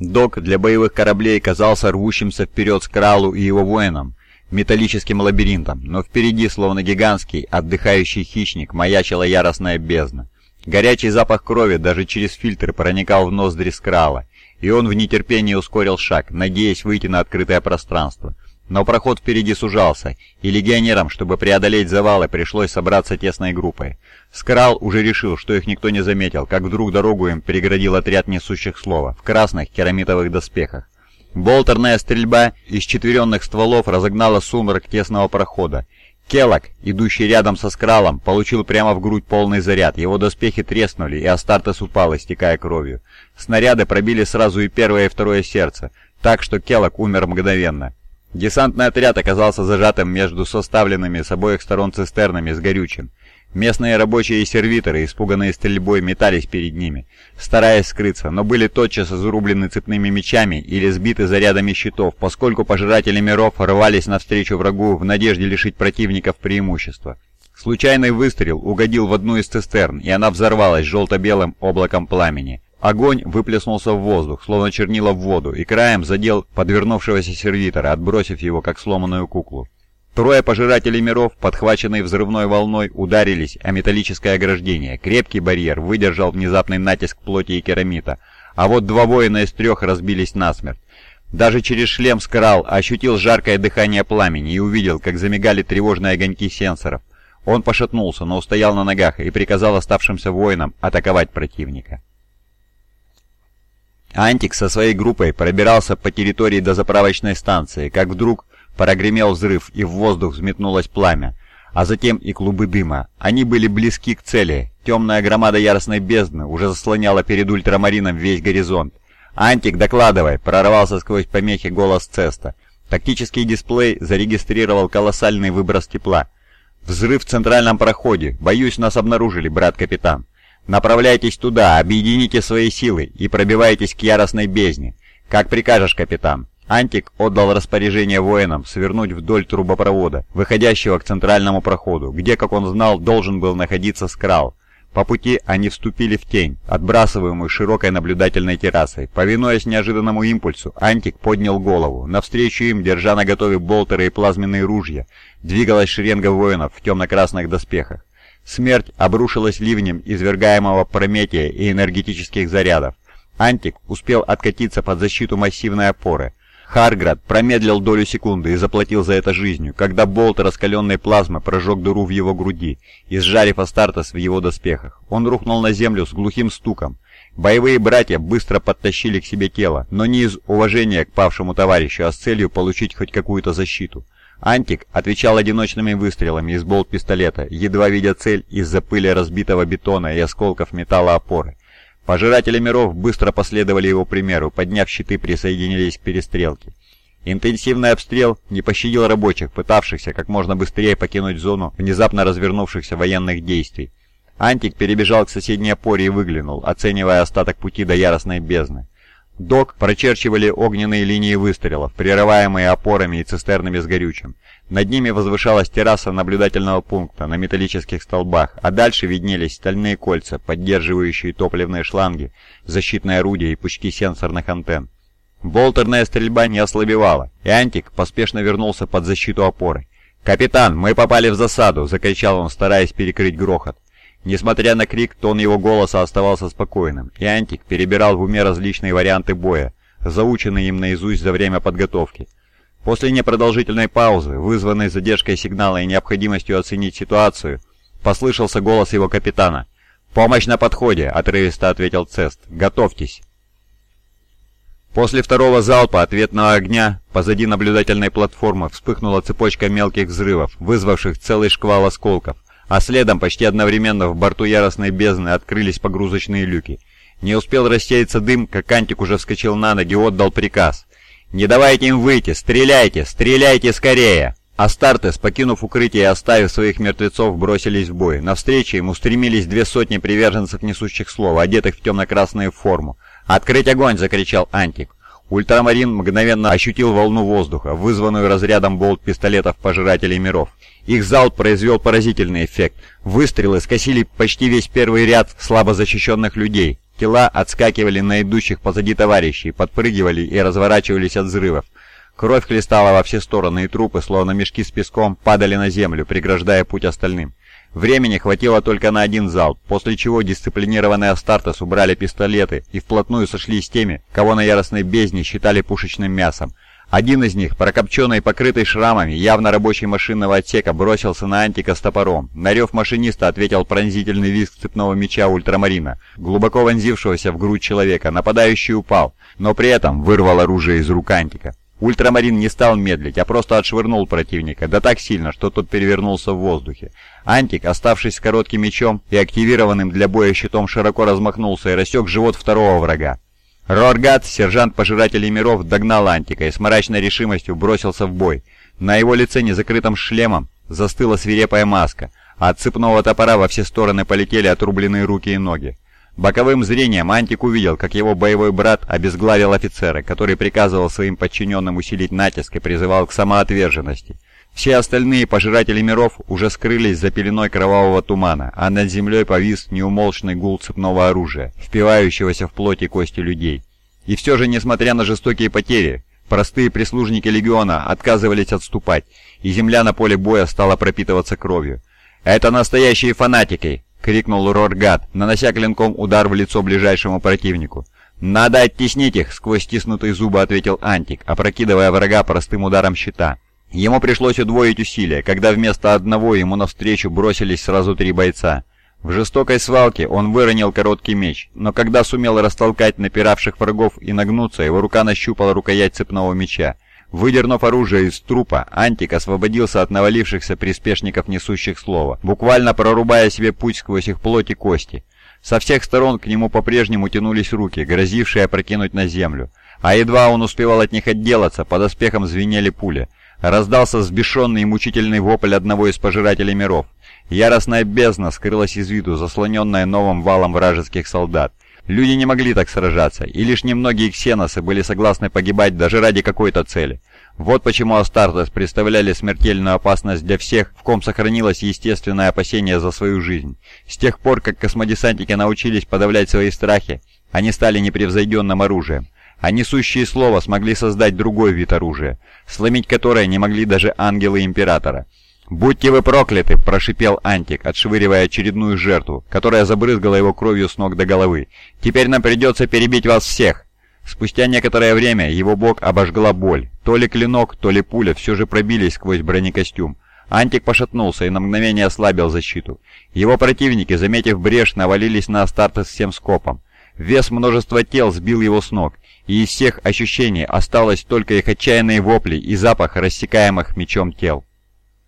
Док для боевых кораблей казался рвущимся вперед с Кралу и его воинам, металлическим лабиринтом, но впереди, словно гигантский, отдыхающий хищник, маячила яростная бездна. Горячий запах крови даже через фильтры проникал в ноздри Скрала, и он в нетерпении ускорил шаг, надеясь выйти на открытое пространство. Но проход впереди сужался, и легионерам, чтобы преодолеть завалы, пришлось собраться тесной группой. Скрал уже решил, что их никто не заметил, как вдруг дорогу им переградил отряд несущих слова в красных керамитовых доспехах. Болтерная стрельба из четверенных стволов разогнала сумрак тесного прохода. Келлок, идущий рядом со Скралом, получил прямо в грудь полный заряд, его доспехи треснули, и Астартес упал, истекая кровью. Снаряды пробили сразу и первое, и второе сердце, так что Келлок умер мгновенно. Десантный отряд оказался зажатым между составленными с обоих сторон цистернами с горючим. Местные рабочие и сервиторы, испуганные стрельбой, метались перед ними, стараясь скрыться, но были тотчас изрублены цепными мечами или сбиты зарядами щитов, поскольку пожиратели миров рвались навстречу врагу в надежде лишить противников преимущества. Случайный выстрел угодил в одну из цистерн, и она взорвалась желто-белым облаком пламени. Огонь выплеснулся в воздух, словно чернила в воду, и краем задел подвернувшегося сервитора, отбросив его, как сломанную куклу. Трое пожирателей миров, подхваченные взрывной волной, ударились о металлическое ограждение. Крепкий барьер выдержал внезапный натиск плоти и керамита, а вот два воина из трех разбились насмерть. Даже через шлем скрал ощутил жаркое дыхание пламени и увидел, как замигали тревожные огоньки сенсоров. Он пошатнулся, но устоял на ногах и приказал оставшимся воинам атаковать противника. Антик со своей группой пробирался по территории до заправочной станции, как вдруг прогремел взрыв и в воздух взметнулось пламя, а затем и клубы дыма. Они были близки к цели. Темная громада яростной бездны уже заслоняла перед ультрамарином весь горизонт. «Антик, докладывай!» — прорвался сквозь помехи голос Цеста. Тактический дисплей зарегистрировал колоссальный выброс тепла. «Взрыв в центральном проходе. Боюсь, нас обнаружили, брат-капитан». Направляйтесь туда, объедините свои силы и пробивайтесь к яростной бездне. Как прикажешь, капитан». Антик отдал распоряжение воинам свернуть вдоль трубопровода, выходящего к центральному проходу, где, как он знал, должен был находиться скрал. По пути они вступили в тень, отбрасываемую широкой наблюдательной террасой. Повинуясь неожиданному импульсу, Антик поднял голову. Навстречу им, держа наготове болтеры и плазменные ружья, двигалась шеренга воинов в темно-красных доспехах. Смерть обрушилась ливнем извергаемого Прометия и энергетических зарядов. Антик успел откатиться под защиту массивной опоры. Харград промедлил долю секунды и заплатил за это жизнью, когда болт раскаленной плазмы прожег дыру в его груди, изжарив Астартес в его доспехах. Он рухнул на землю с глухим стуком. Боевые братья быстро подтащили к себе тело, но не из уважения к павшему товарищу, а с целью получить хоть какую-то защиту. Антик отвечал одиночными выстрелами из болт-пистолета, едва видя цель из-за пыли разбитого бетона и осколков металла опоры. Пожиратели миров быстро последовали его примеру, подняв щиты, присоединились к перестрелке. Интенсивный обстрел не пощадил рабочих, пытавшихся как можно быстрее покинуть зону внезапно развернувшихся военных действий. Антик перебежал к соседней опоре и выглянул, оценивая остаток пути до яростной бездны. Док прочерчивали огненные линии выстрелов, прерываемые опорами и цистернами с горючим. Над ними возвышалась терраса наблюдательного пункта на металлических столбах, а дальше виднелись стальные кольца, поддерживающие топливные шланги, защитные орудия и пучки сенсорных антенн. Болтерная стрельба не ослабевала, и Антик поспешно вернулся под защиту опоры. «Капитан, мы попали в засаду!» — закричал он, стараясь перекрыть грохот. Несмотря на крик, тон его голоса оставался спокойным, и Антик перебирал в уме различные варианты боя, заученные им наизусть за время подготовки. После непродолжительной паузы, вызванной задержкой сигнала и необходимостью оценить ситуацию, послышался голос его капитана. «Помощь на подходе!» — отрывисто ответил Цест. «Готовьтесь!» После второго залпа ответного огня позади наблюдательной платформы вспыхнула цепочка мелких взрывов, вызвавших целый шквал осколков а следом почти одновременно в борту яростной бездны открылись погрузочные люки. Не успел рассеяться дым, как Антик уже вскочил на ноги и отдал приказ. «Не давайте им выйти! Стреляйте! Стреляйте скорее!» Астартес, покинув укрытие и оставив своих мертвецов, бросились в бой. Навстречу им устремились две сотни приверженцев несущих слова, одетых в темно-красную форму. «Открыть огонь!» — закричал Антик. Ультрамарин мгновенно ощутил волну воздуха, вызванную разрядом болт пистолетов пожирателей миров. Их залп произвел поразительный эффект. Выстрелы скосили почти весь первый ряд слабо защищенных людей. Тела отскакивали на идущих позади товарищей, подпрыгивали и разворачивались от взрывов. Кровь хлестала во все стороны, и трупы, словно мешки с песком, падали на землю, преграждая путь остальным. Времени хватило только на один залп, после чего дисциплинированные Астартес убрали пистолеты и вплотную сошли с теми, кого на яростной бездне считали пушечным мясом. Один из них, прокопченный и покрытый шрамами, явно рабочий машинного отсека, бросился на Антика с топором. На рев машиниста ответил пронзительный визг цепного меча ультрамарина, глубоко вонзившегося в грудь человека. Нападающий упал, но при этом вырвал оружие из рук Антика. Ультрамарин не стал медлить, а просто отшвырнул противника, да так сильно, что тот перевернулся в воздухе. Антик, оставшись с коротким мечом и активированным для боя щитом, широко размахнулся и рассек живот второго врага. Роргат, сержант Пожирателей Миров, догнал Антика и с мрачной решимостью бросился в бой. На его лице незакрытым шлемом застыла свирепая маска, а от цепного топора во все стороны полетели отрубленные руки и ноги. Боковым зрением Антик увидел, как его боевой брат обезглавил офицера, который приказывал своим подчиненным усилить натиск и призывал к самоотверженности. Все остальные пожиратели миров уже скрылись за пеленой кровавого тумана, а над землей повис неумолчный гул цепного оружия, впивающегося в плоть и кости людей. И все же, несмотря на жестокие потери, простые прислужники Легиона отказывались отступать, и земля на поле боя стала пропитываться кровью. «Это настоящие фанатики!» — крикнул Роргат, нанося клинком удар в лицо ближайшему противнику. «Надо оттеснить их!» — сквозь стиснутые зубы ответил Антик, опрокидывая врага простым ударом щита. Ему пришлось удвоить усилия, когда вместо одного ему навстречу бросились сразу три бойца. В жестокой свалке он выронил короткий меч, но когда сумел растолкать напиравших врагов и нагнуться, его рука нащупала рукоять цепного меча. Выдернув оружие из трупа, Антик освободился от навалившихся приспешников несущих слова, буквально прорубая себе путь сквозь их плоть и кости. Со всех сторон к нему по-прежнему тянулись руки, грозившие опрокинуть на землю. А едва он успевал от них отделаться, под оспехом звенели пули. Раздался взбешенный и мучительный вопль одного из пожирателей миров. Яростная бездна скрылась из виду, заслоненная новым валом вражеских солдат. Люди не могли так сражаться, и лишь немногие ксеносы были согласны погибать даже ради какой-то цели. Вот почему Астартес представляли смертельную опасность для всех, в ком сохранилось естественное опасение за свою жизнь. С тех пор, как космодесантники научились подавлять свои страхи, они стали непревзойденным оружием а несущие слово смогли создать другой вид оружия, сломить которое не могли даже ангелы Императора. «Будьте вы прокляты!» – прошипел Антик, отшвыривая очередную жертву, которая забрызгала его кровью с ног до головы. «Теперь нам придется перебить вас всех!» Спустя некоторое время его бок обожгла боль. То ли клинок, то ли пуля все же пробились сквозь бронекостюм. Антик пошатнулся и на мгновение ослабил защиту. Его противники, заметив брешь, навалились на Астартес всем скопом. Вес множества тел сбил его с ног, и из всех ощущений осталось только их отчаянные вопли и запах рассекаемых мечом тел.